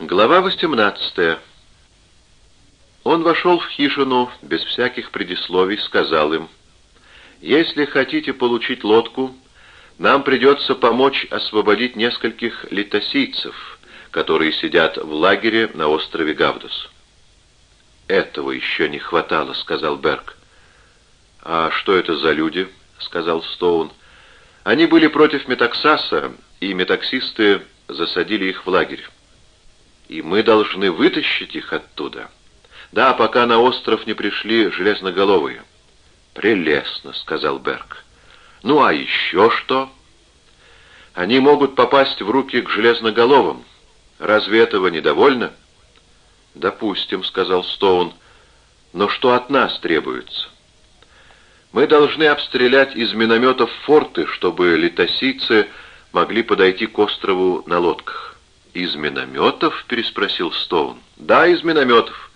Глава 18. Он вошел в хижину без всяких предисловий, сказал им, «Если хотите получить лодку, нам придется помочь освободить нескольких литосийцев, которые сидят в лагере на острове Гавдус». «Этого еще не хватало», — сказал Берг. «А что это за люди?» — сказал Стоун. «Они были против Метаксаса, и метаксисты засадили их в лагерь. И мы должны вытащить их оттуда. Да, пока на остров не пришли железноголовые». «Прелестно», — сказал Берг. «Ну а еще что?» «Они могут попасть в руки к железноголовым. Разве этого недовольно?» «Допустим», — сказал Стоун. «Но что от нас требуется?» «Мы должны обстрелять из минометов форты, чтобы литосийцы могли подойти к острову на лодках». «Из минометов?» — переспросил Стоун. «Да, из минометов».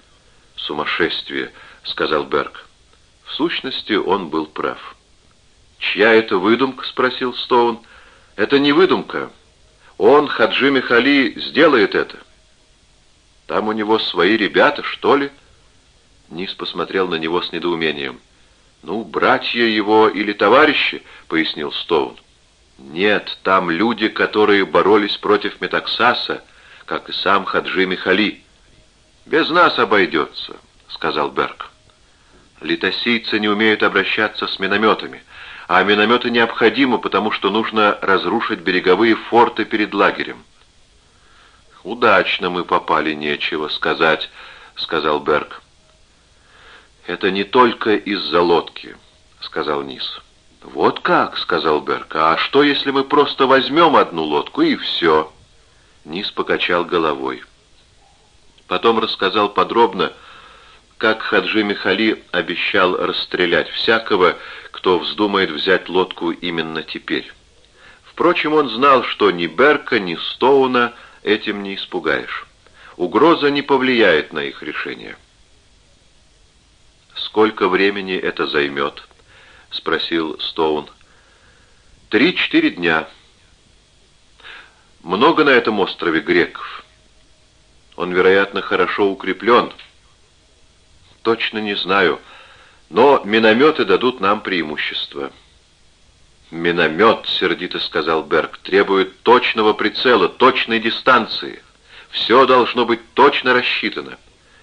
«Сумасшествие», — сказал Берг. В сущности, он был прав. «Чья это выдумка?» — спросил Стоун. «Это не выдумка. Он, Хаджи Михали, сделает это». Там у него свои ребята, что ли?» Низ посмотрел на него с недоумением. «Ну, братья его или товарищи», — пояснил Стоун. «Нет, там люди, которые боролись против Метаксаса, как и сам Хаджи Михали». «Без нас обойдется», — сказал Берг. «Литосийцы не умеют обращаться с минометами, а минометы необходимы, потому что нужно разрушить береговые форты перед лагерем. «Удачно мы попали, нечего сказать», — сказал Берг. «Это не только из-за лодки», — сказал Низ. «Вот как», — сказал Берг. «А что, если мы просто возьмем одну лодку и все?» Низ покачал головой. Потом рассказал подробно, как Хаджи Михали обещал расстрелять всякого, кто вздумает взять лодку именно теперь. Впрочем, он знал, что ни Берка, ни Стоуна этим не испугаешь. Угроза не повлияет на их решение. «Сколько времени это займет?» — спросил Стоун. «Три-четыре дня. Много на этом острове греков. Он, вероятно, хорошо укреплен. Точно не знаю, но минометы дадут нам преимущество». «Миномет», — сердито сказал Берг, — «требует точного прицела, точной дистанции. Все должно быть точно рассчитано.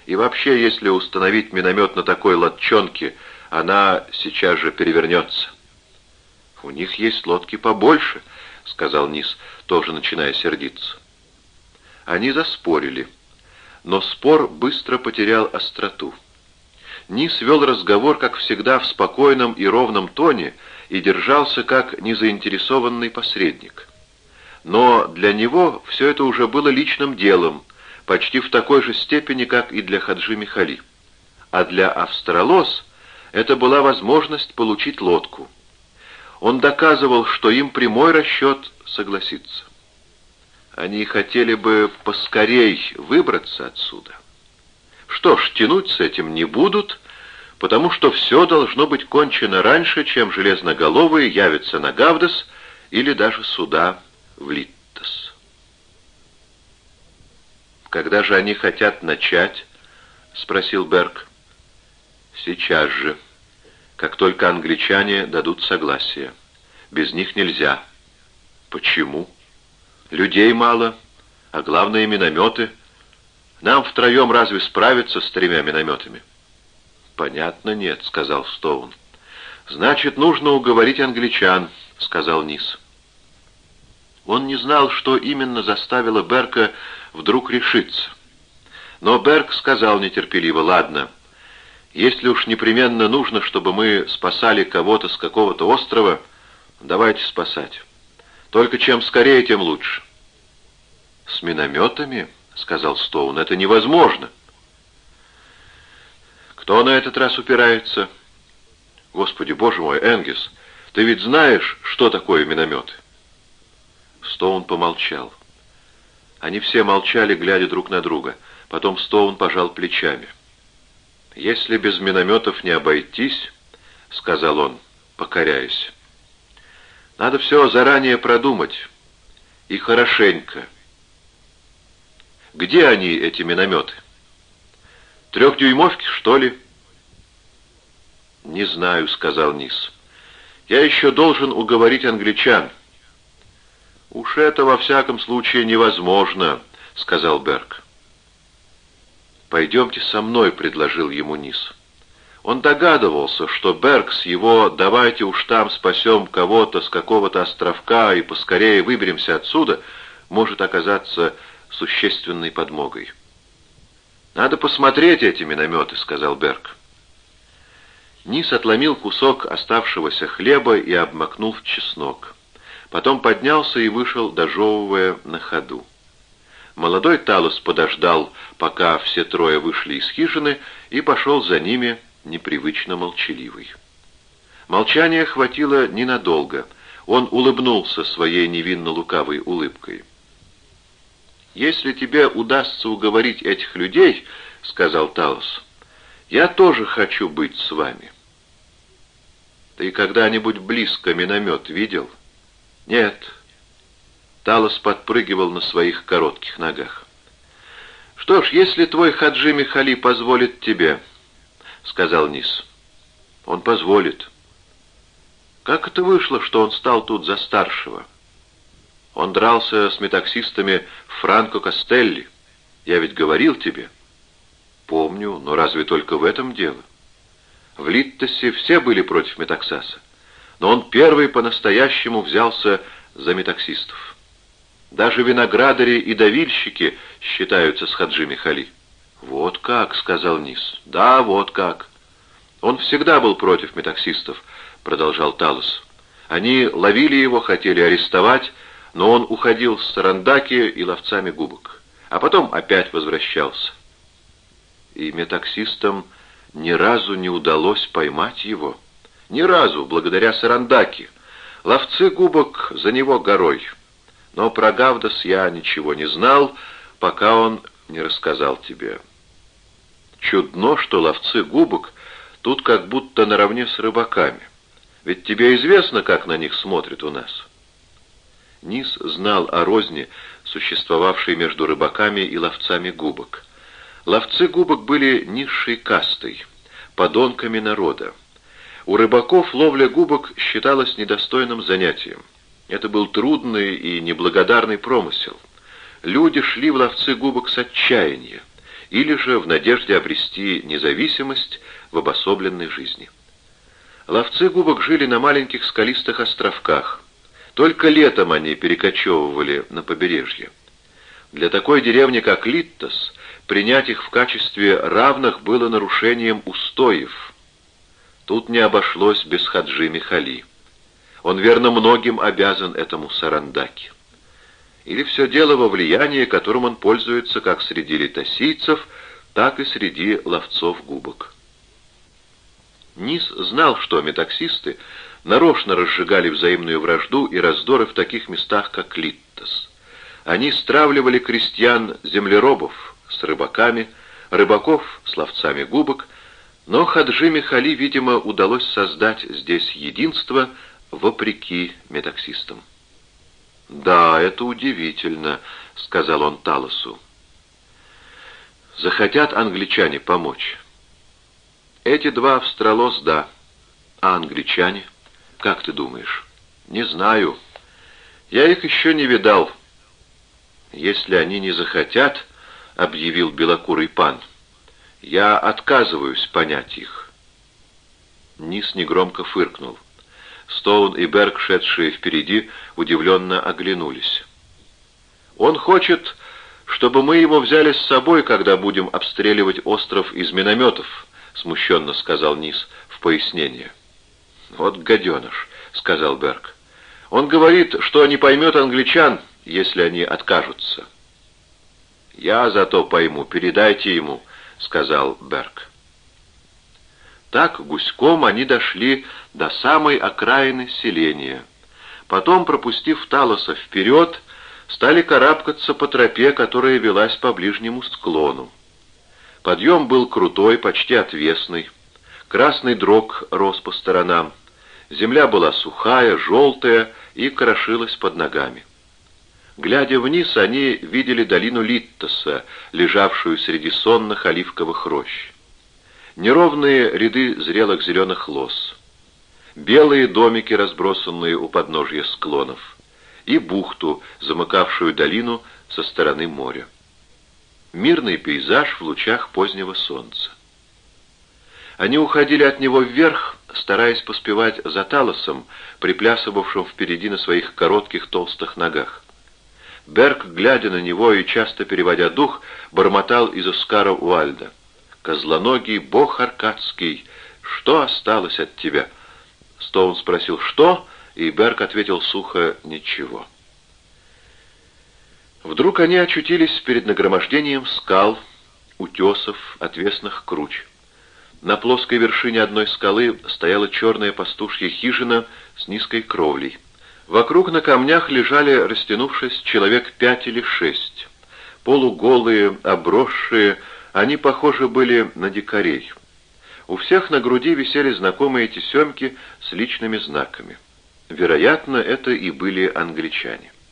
И вообще, если установить миномет на такой лодчонке, она сейчас же перевернется». «У них есть лодки побольше», — сказал Низ, тоже начиная сердиться. Они заспорили, но спор быстро потерял остроту. Низ вел разговор, как всегда, в спокойном и ровном тоне, и держался как незаинтересованный посредник. Но для него все это уже было личным делом, почти в такой же степени, как и для Хаджи Михали. А для Австралос это была возможность получить лодку. Он доказывал, что им прямой расчет согласиться. Они хотели бы поскорей выбраться отсюда. Что ж, тянуть с этим не будут, потому что все должно быть кончено раньше, чем железноголовые явятся на Гавдос или даже сюда, в Литтос. «Когда же они хотят начать?» — спросил Берг. «Сейчас же, как только англичане дадут согласие. Без них нельзя». «Почему?» «Людей мало, а главное — минометы. Нам втроем разве справиться с тремя минометами?» «Понятно, нет», — сказал Стоун. «Значит, нужно уговорить англичан», — сказал Низ. Он не знал, что именно заставило Берка вдруг решиться. Но Берг сказал нетерпеливо, «Ладно, если уж непременно нужно, чтобы мы спасали кого-то с какого-то острова, давайте спасать. Только чем скорее, тем лучше». «С минометами?» — сказал Стоун. «Это невозможно». Кто на этот раз упирается? Господи, боже мой, Энгис, ты ведь знаешь, что такое минометы? Стоун помолчал. Они все молчали, глядя друг на друга. Потом Стоун пожал плечами. «Если без минометов не обойтись, — сказал он, покоряясь, — надо все заранее продумать. И хорошенько. Где они, эти минометы? Трехдюймовки, что ли? Не знаю, сказал Низ. Я еще должен уговорить англичан. Уж это во всяком случае невозможно, сказал Берг. «Пойдемте со мной», — предложил ему Низ. Он догадывался, что Берг с его «давайте уж там спасем кого-то с какого-то островка и поскорее выберемся отсюда» может оказаться существенной подмогой. «Надо посмотреть эти минометы», — сказал Берг. Низ отломил кусок оставшегося хлеба и обмакнул в чеснок. Потом поднялся и вышел, дожевывая на ходу. Молодой Талос подождал, пока все трое вышли из хижины, и пошел за ними, непривычно молчаливый. Молчания хватило ненадолго. Он улыбнулся своей невинно-лукавой улыбкой. «Если тебе удастся уговорить этих людей, — сказал Талос, — я тоже хочу быть с вами». «Ты когда-нибудь близко миномет видел?» «Нет». Талос подпрыгивал на своих коротких ногах. «Что ж, если твой Хаджи Михали позволит тебе, — сказал Низ, — он позволит. Как это вышло, что он стал тут за старшего?» Он дрался с метаксистами Франко Костелли. Я ведь говорил тебе. Помню, но разве только в этом дело? В Литтосе все были против метаксаса. Но он первый по-настоящему взялся за метаксистов. Даже виноградари и давильщики считаются с Хаджи Михали. «Вот как», — сказал Низ. «Да, вот как». «Он всегда был против метаксистов», — продолжал Талос. «Они ловили его, хотели арестовать, но он уходил с Сарандаки и ловцами губок, а потом опять возвращался. И метаксистам ни разу не удалось поймать его. Ни разу, благодаря Сарандаке. Ловцы губок за него горой. Но про Гавдас я ничего не знал, пока он не рассказал тебе. Чудно, что ловцы губок тут как будто наравне с рыбаками. Ведь тебе известно, как на них смотрят у нас. Низ знал о розни, существовавшей между рыбаками и ловцами губок. Ловцы губок были низшей кастой, подонками народа. У рыбаков ловля губок считалась недостойным занятием. Это был трудный и неблагодарный промысел. Люди шли в ловцы губок с отчаяния, или же в надежде обрести независимость в обособленной жизни. Ловцы губок жили на маленьких скалистых островках – только летом они перекочевывали на побережье. Для такой деревни, как Литтос, принять их в качестве равных было нарушением устоев. Тут не обошлось без Хаджи Михали. Он верно многим обязан этому Сарандаке. Или все дело во влиянии, которым он пользуется как среди литосийцев, так и среди ловцов губок. Низ знал, что метаксисты нарочно разжигали взаимную вражду и раздоры в таких местах, как Литтос. Они стравливали крестьян-землеробов с рыбаками, рыбаков с ловцами губок, но Хаджи Михали, видимо, удалось создать здесь единство вопреки метаксистам. «Да, это удивительно», — сказал он Талосу. «Захотят англичане помочь?» «Эти два австралос, да. А англичане?» Как ты думаешь? Не знаю. Я их еще не видал. Если они не захотят, объявил белокурый пан, я отказываюсь понять их. Низ негромко фыркнул. Стоун и Берг, шедшие впереди, удивленно оглянулись. «Он хочет, чтобы мы его взяли с собой, когда будем обстреливать остров из минометов», — смущенно сказал Низ в пояснение. «Вот гаденыш», — сказал Берг. «Он говорит, что не поймет англичан, если они откажутся». «Я зато пойму, передайте ему», — сказал Берг. Так гуськом они дошли до самой окраины селения. Потом, пропустив Талоса вперед, стали карабкаться по тропе, которая велась по ближнему склону. Подъем был крутой, почти отвесный. Красный дрог рос по сторонам. Земля была сухая, желтая и крошилась под ногами. Глядя вниз, они видели долину Литтоса, лежавшую среди сонных оливковых рощ. Неровные ряды зрелых зеленых лос. Белые домики, разбросанные у подножья склонов. И бухту, замыкавшую долину со стороны моря. Мирный пейзаж в лучах позднего солнца. Они уходили от него вверх, стараясь поспевать за Талосом, приплясывавшим впереди на своих коротких толстых ногах. Берг, глядя на него и часто переводя дух, бормотал из Оскара Уальда. «Козлоногий бог аркадский, что осталось от тебя?» Стоун спросил «что?» и Берг ответил сухо «ничего». Вдруг они очутились перед нагромождением скал, утесов, отвесных круч. На плоской вершине одной скалы стояла черная пастушья хижина с низкой кровлей. Вокруг на камнях лежали, растянувшись, человек пять или шесть. Полуголые, обросшие, они похожи были на дикарей. У всех на груди висели знакомые тесемки с личными знаками. Вероятно, это и были англичане.